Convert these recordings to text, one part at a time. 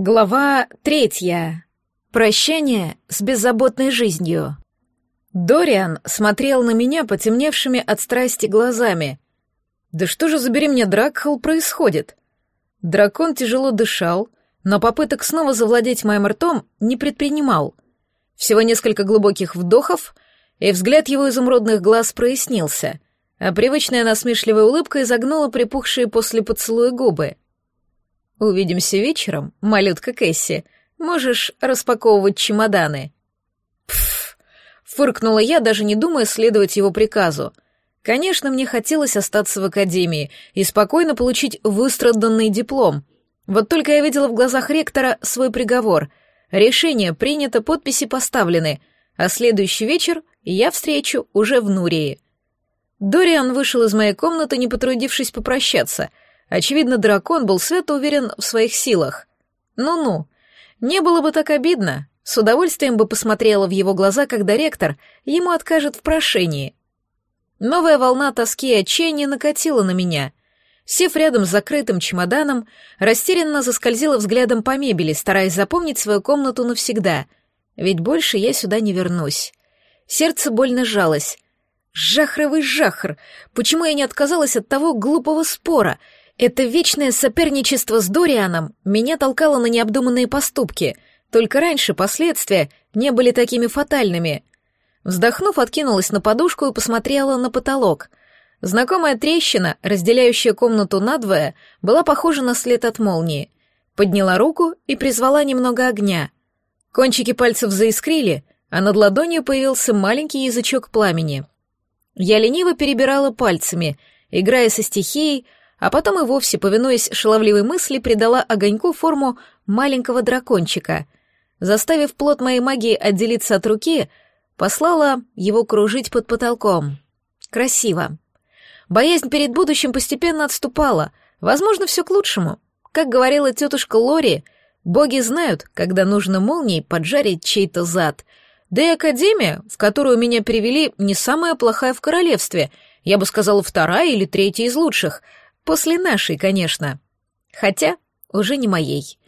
Глава третья. Прощание с беззаботной жизнью. Дориан смотрел на меня потемневшими от страсти глазами. Да что же, забери меня, Дракхал, происходит? Дракон тяжело дышал, но попыток снова завладеть моим ртом не предпринимал. Всего несколько глубоких вдохов, и взгляд его изумрудных глаз прояснился, а привычная насмешливая улыбка изогнула припухшие после поцелуя губы — Увидимся вечером, малютка Кэсси. Можешь распаковывать чемоданы. Пф, фыркнула я, даже не думая следовать его приказу. Конечно, мне хотелось остаться в академии и спокойно получить выстраданный диплом. Вот только я видела в глазах ректора свой приговор. Решение принято, подписи поставлены, а следующий вечер я встречу уже в Нурии. Дориан вышел из моей комнаты, не потрудившись попрощаться — Очевидно, дракон был свято уверен в своих силах. Ну-ну, не было бы так обидно. С удовольствием бы посмотрела в его глаза, когда ректор ему откажет в прошении. Новая волна тоски и отчаяния накатила на меня. Сев рядом с закрытым чемоданом, растерянно заскользила взглядом по мебели, стараясь запомнить свою комнату навсегда. Ведь больше я сюда не вернусь. Сердце больно сжалось. Жахровый жахр! Почему я не отказалась от того глупого спора — это вечное соперничество с Дорианом меня толкало на необдуманные поступки, только раньше последствия не были такими фатальными. Вздохнув, откинулась на подушку и посмотрела на потолок. Знакомая трещина, разделяющая комнату надвое, была похожа на след от молнии. Подняла руку и призвала немного огня. Кончики пальцев заискрили, а над ладонью появился маленький язычок пламени. Я лениво перебирала пальцами, играя со стихией, а потом и вовсе, повинуясь шаловливой мысли, придала огоньку форму маленького дракончика. Заставив плод моей магии отделиться от руки, послала его кружить под потолком. Красиво. Боязнь перед будущим постепенно отступала, возможно, все к лучшему. Как говорила тетушка Лори, боги знают, когда нужно молнией поджарить чей-то зад. Да и академия, в которую меня перевели, не самая плохая в королевстве, я бы сказала, вторая или третья из лучших — После нашей, конечно. Хотя уже не моей.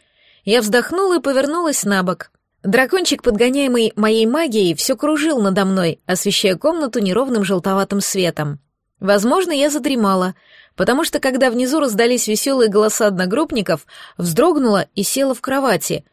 Я вздохнула и повернулась на бок. Дракончик, подгоняемый моей магией, все кружил надо мной, освещая комнату неровным желтоватым светом. Возможно, я задремала, потому что, когда внизу раздались веселые голоса одногруппников, вздрогнула и села в кровати.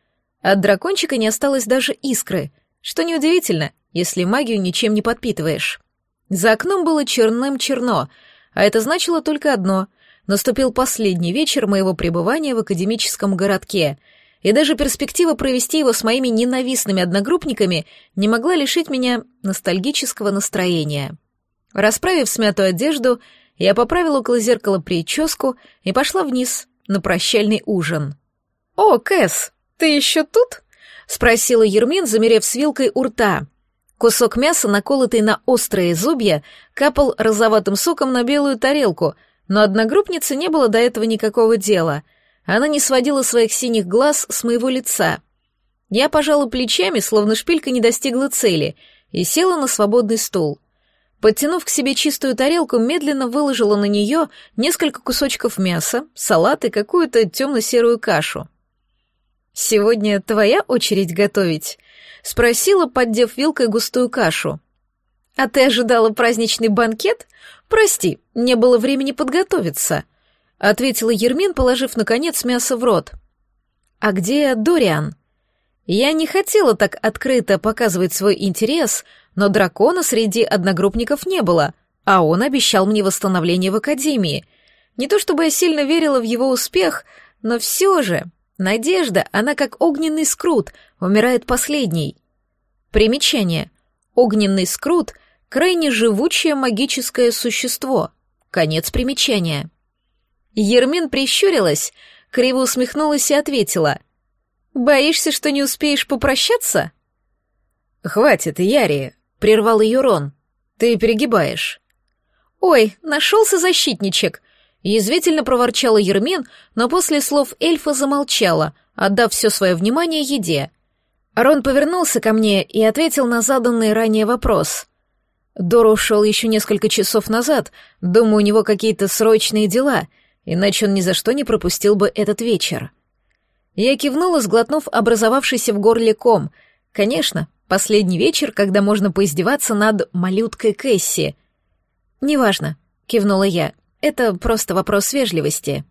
От дракончика не осталось даже искры, что неудивительно, если магию ничем не подпитываешь. За окном было черным-черно, а это значило только одно Наступил последний вечер моего пребывания в академическом городке, и даже перспектива провести его с моими ненавистными одногруппниками не могла лишить меня ностальгического настроения. Расправив смятую одежду, я поправила около зеркала прическу и пошла вниз на прощальный ужин. «О, Кэс, ты еще тут?» — спросила Ермин, замерев с вилкой у рта. Кусок мяса, наколотый на острые зубья, капал розоватым соком на белую тарелку — но одногруппнице не было до этого никакого дела. Она не сводила своих синих глаз с моего лица. Я пожала плечами, словно шпилька не достигла цели, и села на свободный стул. Подтянув к себе чистую тарелку, медленно выложила на нее несколько кусочков мяса, салат и какую-то темно-серую кашу. «Сегодня твоя очередь готовить?» — спросила, поддев вилкой густую кашу. «А ты ожидала праздничный банкет? «Прости, не было времени подготовиться», — ответила Ермин, положив, наконец, мясо в рот. «А где Дориан?» Я не хотела так открыто показывать свой интерес, но дракона среди одногруппников не было, а он обещал мне восстановление в Академии. Не то чтобы я сильно верила в его успех, но все же надежда, она как огненный скрут, умирает последней. Примечание. Огненный скрут — крайне живучее магическое существо. Конец примечания. Ермин прищурилась, криво усмехнулась и ответила. «Боишься, что не успеешь попрощаться?» «Хватит, Яри», — прервал ее Рон. «Ты перегибаешь». «Ой, нашелся защитничек», — язвительно проворчала Ермин, но после слов эльфа замолчала, отдав все свое внимание еде. Рон повернулся ко мне и ответил на заданный ранее вопрос. Дора ушел еще несколько часов назад. Думаю, у него какие-то срочные дела, иначе он ни за что не пропустил бы этот вечер. Я кивнула, сглотнув образовавшийся в горле ком. Конечно, последний вечер, когда можно поиздеваться над малюткой Кэсси. «Неважно», — кивнула я, — «это просто вопрос вежливости».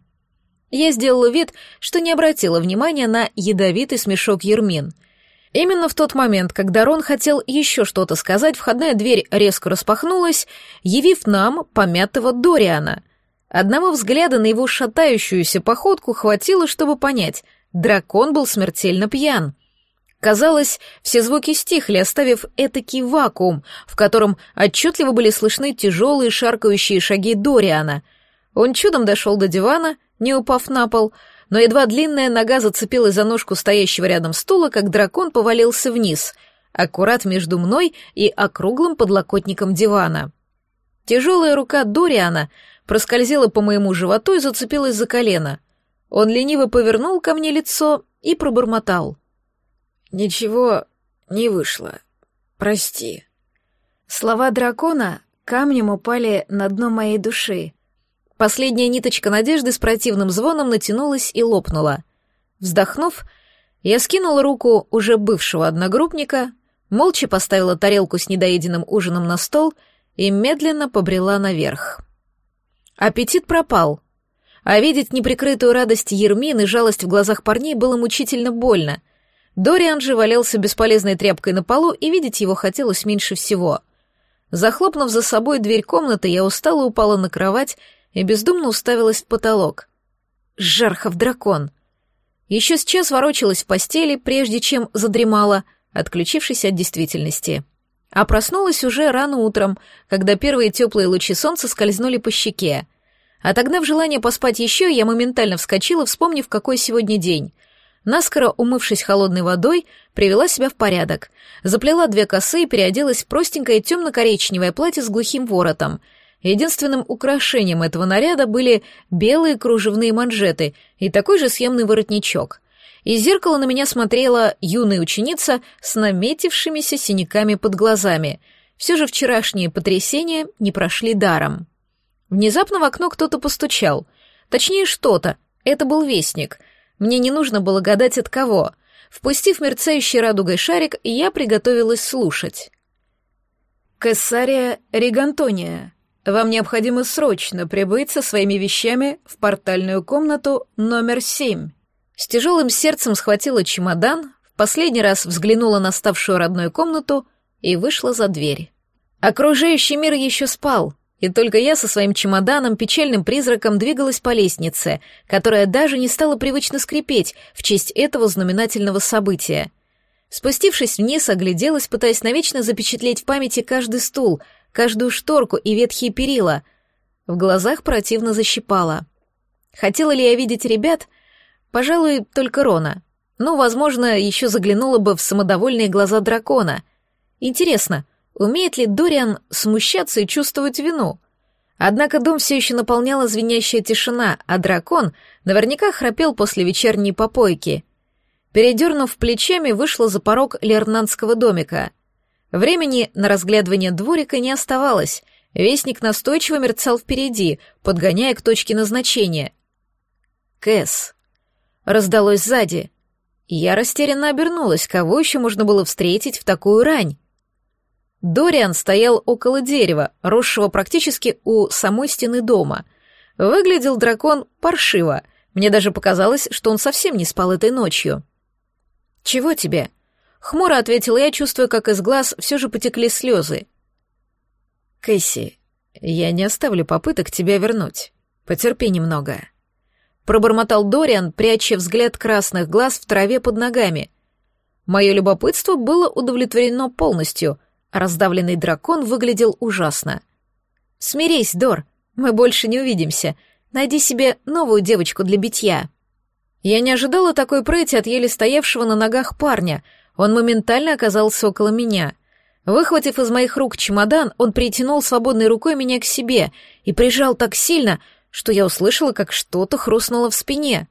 Я сделала вид, что не обратила внимания на ядовитый смешок Ермин. Именно в тот момент, когда Рон хотел еще что-то сказать, входная дверь резко распахнулась, явив нам помятого Дориана. Одного взгляда на его шатающуюся походку хватило, чтобы понять — Дракон был смертельно пьян. Казалось, все звуки стихли, оставив этакий вакуум, в котором отчетливо были слышны тяжелые шаркающие шаги Дориана. Он чудом дошел до дивана, не упав на пол, но едва длинная нога зацепилась за ножку стоящего рядом стула, как дракон повалился вниз, аккурат между мной и округлым подлокотником дивана. Тяжелая рука Дориана проскользила по моему животу и зацепилась за колено — он лениво повернул ко мне лицо и пробормотал. «Ничего не вышло. Прости». Слова дракона камнем упали на дно моей души. Последняя ниточка надежды с противным звоном натянулась и лопнула. Вздохнув, я скинула руку уже бывшего одногруппника, молча поставила тарелку с недоеденным ужином на стол и медленно побрела наверх. Аппетит пропал — а видеть неприкрытую радость Ермин и жалость в глазах парней было мучительно больно. Дориан же валялся бесполезной тряпкой на полу, и видеть его хотелось меньше всего. Захлопнув за собой дверь комнаты, я устало упала на кровать и бездумно уставилась в потолок. Жархов дракон. Еще сейчас ворочалась в постели, прежде чем задремала, отключившись от действительности. А проснулась уже рано утром, когда первые теплые лучи солнца скользнули по щеке — Отогнав желание поспать еще, я моментально вскочила, вспомнив, какой сегодня день. Наскоро умывшись холодной водой, привела себя в порядок. Заплела две косы и переоделась в простенькое темно-коричневое платье с глухим воротом. Единственным украшением этого наряда были белые кружевные манжеты и такой же съемный воротничок. Из зеркала на меня смотрела юная ученица с наметившимися синяками под глазами. Все же вчерашние потрясения не прошли даром. Внезапно в окно кто-то постучал. Точнее, что-то. Это был вестник. Мне не нужно было гадать от кого. Впустив мерцающий радугой шарик, я приготовилась слушать. «Кессария Ригантония, вам необходимо срочно прибыть со своими вещами в портальную комнату номер семь». С тяжелым сердцем схватила чемодан, в последний раз взглянула на ставшую родной комнату и вышла за дверь. Окружающий мир еще спал, и только я со своим чемоданом печальным призраком двигалась по лестнице, которая даже не стала привычно скрипеть в честь этого знаменательного события. Спустившись вниз, огляделась, пытаясь навечно запечатлеть в памяти каждый стул, каждую шторку и ветхие перила. В глазах противно защипала. Хотела ли я видеть ребят? Пожалуй, только Рона. Ну, возможно, еще заглянула бы в самодовольные глаза дракона. Интересно, — Умеет ли Дориан смущаться и чувствовать вину? Однако дом все еще наполняла звенящая тишина, а дракон наверняка храпел после вечерней попойки. Передернув плечами, вышла за порог лернанского домика. Времени на разглядывание дворика не оставалось. Вестник настойчиво мерцал впереди, подгоняя к точке назначения. «Кэс», — раздалось сзади. Я растерянно обернулась, кого еще можно было встретить в такую рань? Дориан стоял около дерева, росшего практически у самой стены дома. Выглядел дракон паршиво. Мне даже показалось, что он совсем не спал этой ночью. «Чего тебе?» — хмуро ответила я, чувствуя, как из глаз все же потекли слезы. «Кэсси, я не оставлю попыток тебя вернуть. Потерпи немного». Пробормотал Дориан, пряча взгляд красных глаз в траве под ногами. Мое любопытство было удовлетворено полностью — Раздавленный дракон выглядел ужасно. «Смирись, Дор, мы больше не увидимся. Найди себе новую девочку для битья». Я не ожидала такой прыти от еле стоявшего на ногах парня. Он моментально оказался около меня. Выхватив из моих рук чемодан, он притянул свободной рукой меня к себе и прижал так сильно, что я услышала, как что-то хрустнуло в спине.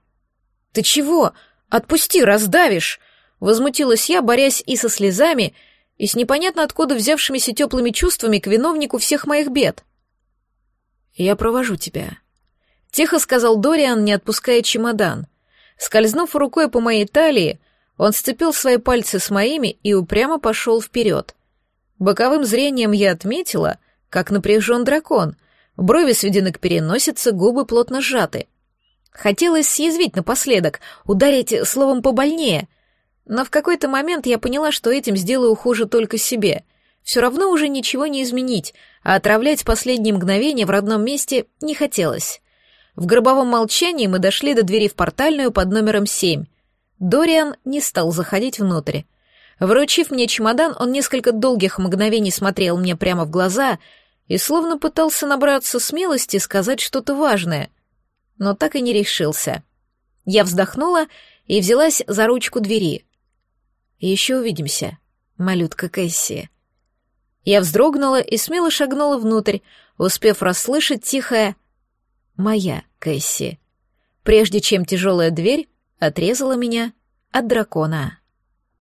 «Ты чего? Отпусти, раздавишь!» Возмутилась я, борясь и со слезами, и с непонятно откуда взявшимися теплыми чувствами к виновнику всех моих бед. «Я провожу тебя», — тихо сказал Дориан, не отпуская чемодан. Скользнув рукой по моей талии, он сцепил свои пальцы с моими и упрямо пошел вперед. Боковым зрением я отметила, как напряжен дракон, брови сведены к переносице, губы плотно сжаты. Хотелось съязвить напоследок, ударить словом побольнее, но в какой-то момент я поняла, что этим сделаю хуже только себе. Все равно уже ничего не изменить, а отравлять последние мгновения в родном месте не хотелось. В гробовом молчании мы дошли до двери в портальную под номером семь. Дориан не стал заходить внутрь. Вручив мне чемодан, он несколько долгих мгновений смотрел мне прямо в глаза и словно пытался набраться смелости сказать что-то важное, но так и не решился. Я вздохнула и взялась за ручку двери. «Еще увидимся, малютка Кэсси». Я вздрогнула и смело шагнула внутрь, успев расслышать тихое «Моя Кэсси», прежде чем тяжелая дверь отрезала меня от дракона.